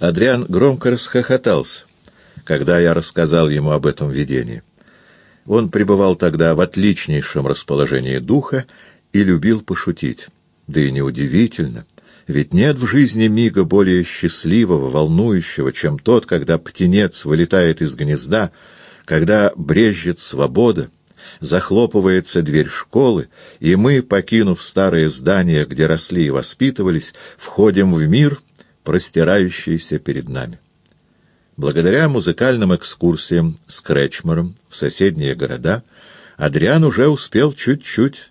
Адриан громко расхохотался, когда я рассказал ему об этом видении. Он пребывал тогда в отличнейшем расположении духа и любил пошутить. Да и неудивительно, ведь нет в жизни мига более счастливого, волнующего, чем тот, когда птенец вылетает из гнезда, когда брежет свобода, захлопывается дверь школы, и мы, покинув старое здание, где росли и воспитывались, входим в мир, простирающийся перед нами. Благодаря музыкальным экскурсиям с Кречмером в соседние города Адриан уже успел чуть-чуть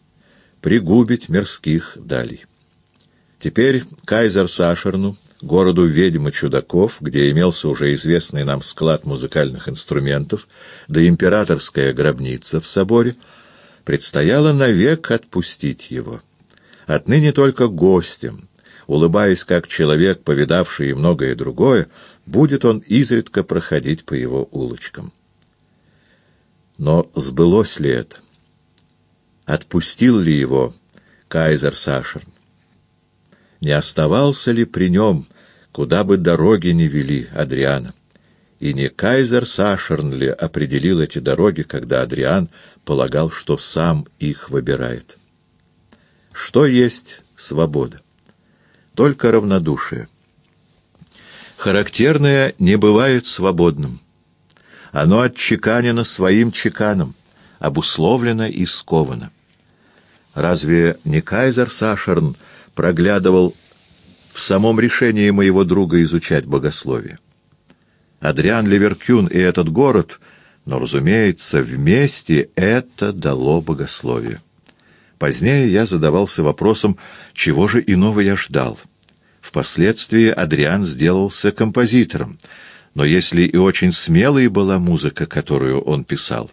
пригубить мирских далей. Теперь Кайзер Сашерну, городу ведьмы чудаков, где имелся уже известный нам склад музыкальных инструментов, да императорская гробница в соборе, предстояло навек отпустить его. Отныне только гостем, улыбаясь как человек, повидавший и многое другое, будет он изредка проходить по его улочкам. Но сбылось ли это? Отпустил ли его кайзер Сашерн? Не оставался ли при нем, куда бы дороги ни вели Адриана? И не кайзер Сашерн ли определил эти дороги, когда Адриан полагал, что сам их выбирает? Что есть свобода? Только равнодушие. Характерное не бывает свободным. Оно отчеканено своим чеканом, обусловлено и сковано. Разве не кайзер Сашерн проглядывал в самом решении моего друга изучать богословие? Адриан Ливеркюн и этот город, но, разумеется, вместе это дало богословие. Позднее я задавался вопросом, чего же иного я ждал. Впоследствии Адриан сделался композитором, но если и очень смелой была музыка, которую он писал,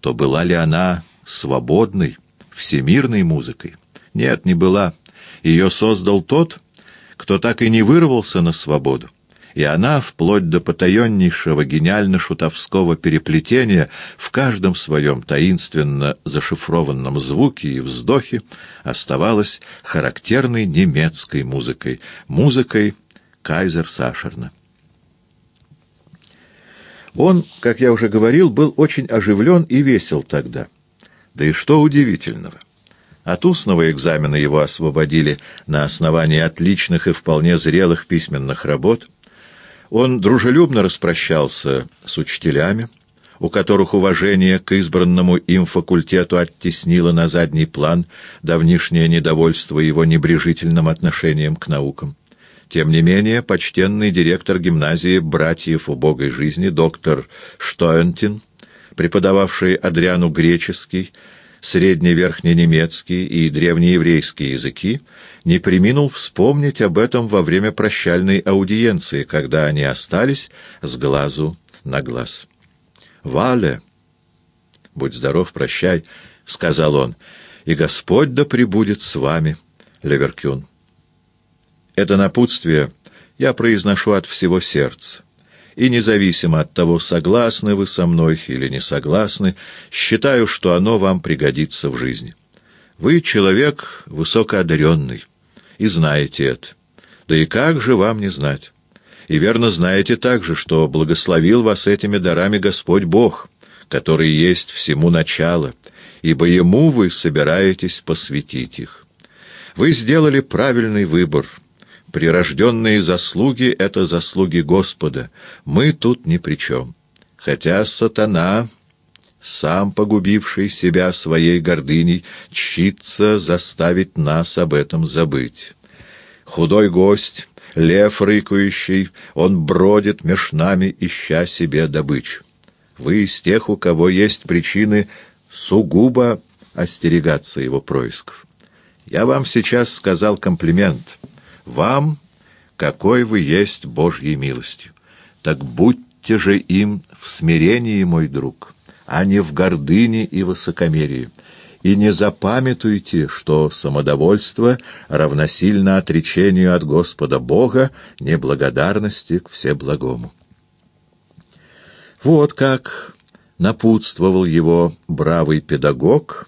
то была ли она свободной, всемирной музыкой? Нет, не была. Ее создал тот, кто так и не вырвался на свободу. И она, вплоть до потаеннейшего гениально-шутовского переплетения, в каждом своем таинственно зашифрованном звуке и вздохе оставалась характерной немецкой музыкой, музыкой Кайзер Сашерна. Он, как я уже говорил, был очень оживлен и весел тогда. Да и что удивительного. От устного экзамена его освободили на основании отличных и вполне зрелых письменных работ. Он дружелюбно распрощался с учителями, у которых уважение к избранному им факультету оттеснило на задний план давнишнее недовольство его небрежительным отношением к наукам. Тем не менее, почтенный директор гимназии братьев убогой жизни, доктор Штоентин, преподававший Адриану греческий, средне-верхненемецкий и древнееврейский языки, не приминул вспомнить об этом во время прощальной аудиенции, когда они остались с глазу на глаз. «Вале!» «Будь здоров, прощай», — сказал он, — «и Господь да пребудет с вами, Леверкюн». Это напутствие я произношу от всего сердца и независимо от того, согласны вы со мной или не согласны, считаю, что оно вам пригодится в жизни. Вы человек высокоодаренный, и знаете это. Да и как же вам не знать? И верно знаете также, что благословил вас этими дарами Господь Бог, который есть всему начало, ибо Ему вы собираетесь посвятить их. Вы сделали правильный выбор — Прирожденные заслуги — это заслуги Господа. Мы тут ни при чем. Хотя сатана, сам погубивший себя своей гордыней, чится заставить нас об этом забыть. Худой гость, лев рыкающий, он бродит меж нами, ища себе добычу. Вы из тех, у кого есть причины сугубо остерегаться его происков. Я вам сейчас сказал комплимент — вам, какой вы есть Божьей милостью. Так будьте же им в смирении, мой друг, а не в гордыне и высокомерии. И не запамятуйте, что самодовольство равносильно отречению от Господа Бога, неблагодарности к Всеблагому. Вот как напутствовал его бравый педагог —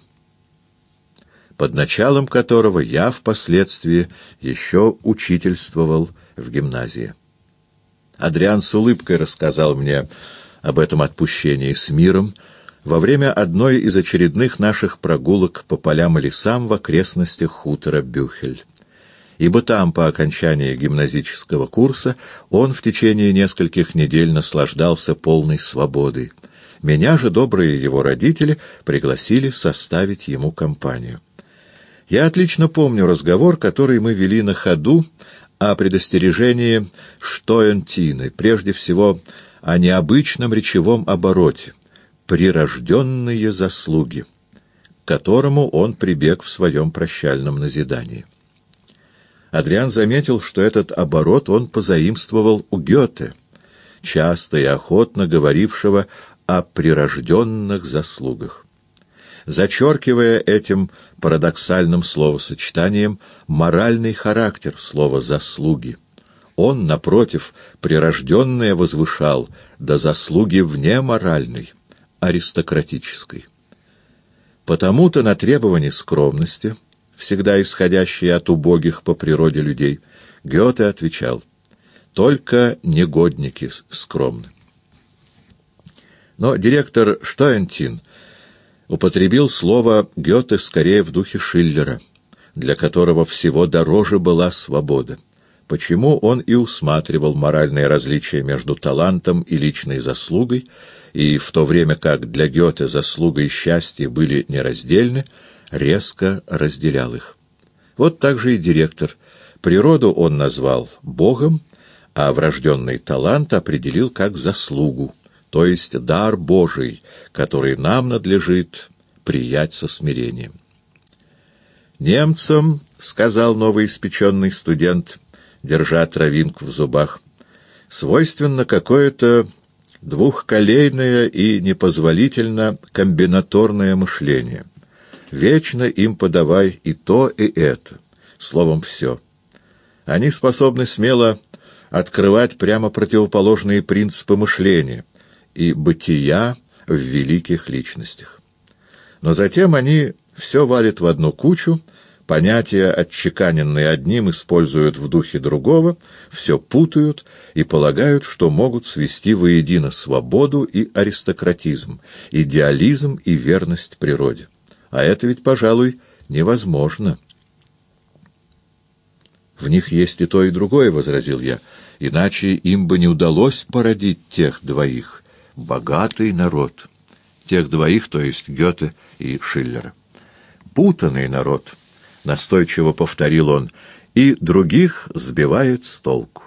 под началом которого я впоследствии еще учительствовал в гимназии. Адриан с улыбкой рассказал мне об этом отпущении с миром во время одной из очередных наших прогулок по полям и лесам в окрестностях хутора Бюхель. Ибо там, по окончании гимназического курса, он в течение нескольких недель наслаждался полной свободой. Меня же добрые его родители пригласили составить ему компанию. Я отлично помню разговор, который мы вели на ходу о предостережении Штоентины, прежде всего о необычном речевом обороте, прирожденные заслуги, к которому он прибег в своем прощальном назидании. Адриан заметил, что этот оборот он позаимствовал у Гёте, часто и охотно говорившего о прирожденных заслугах. Зачеркивая этим парадоксальным словосочетанием моральный характер слова «заслуги». Он, напротив, прирожденное возвышал до заслуги вне моральной, аристократической. Потому-то на требование скромности, всегда исходящие от убогих по природе людей, Гёте отвечал «Только негодники скромны». Но директор Штойнтин употребил слово Гёте скорее в духе Шиллера, для которого всего дороже была свобода. Почему он и усматривал моральные различия между талантом и личной заслугой, и в то время как для Гёте заслуга и счастье были нераздельны, резко разделял их. Вот так же и директор. Природу он назвал Богом, а врожденный талант определил как заслугу то есть дар Божий, который нам надлежит приять со смирением. «Немцам, — сказал новоиспеченный студент, держа травинку в зубах, — свойственно какое-то двухколейное и непозволительно комбинаторное мышление. Вечно им подавай и то, и это, словом, все. Они способны смело открывать прямо противоположные принципы мышления, и бытия в великих личностях. Но затем они все валят в одну кучу, понятия, отчеканенные одним, используют в духе другого, все путают и полагают, что могут свести воедино свободу и аристократизм, идеализм и верность природе. А это ведь, пожалуй, невозможно. «В них есть и то, и другое», — возразил я, — «иначе им бы не удалось породить тех двоих» богатый народ. Тех двоих, то есть Гёте и Шиллера. Путанный народ, настойчиво повторил он, и других сбивает с толку.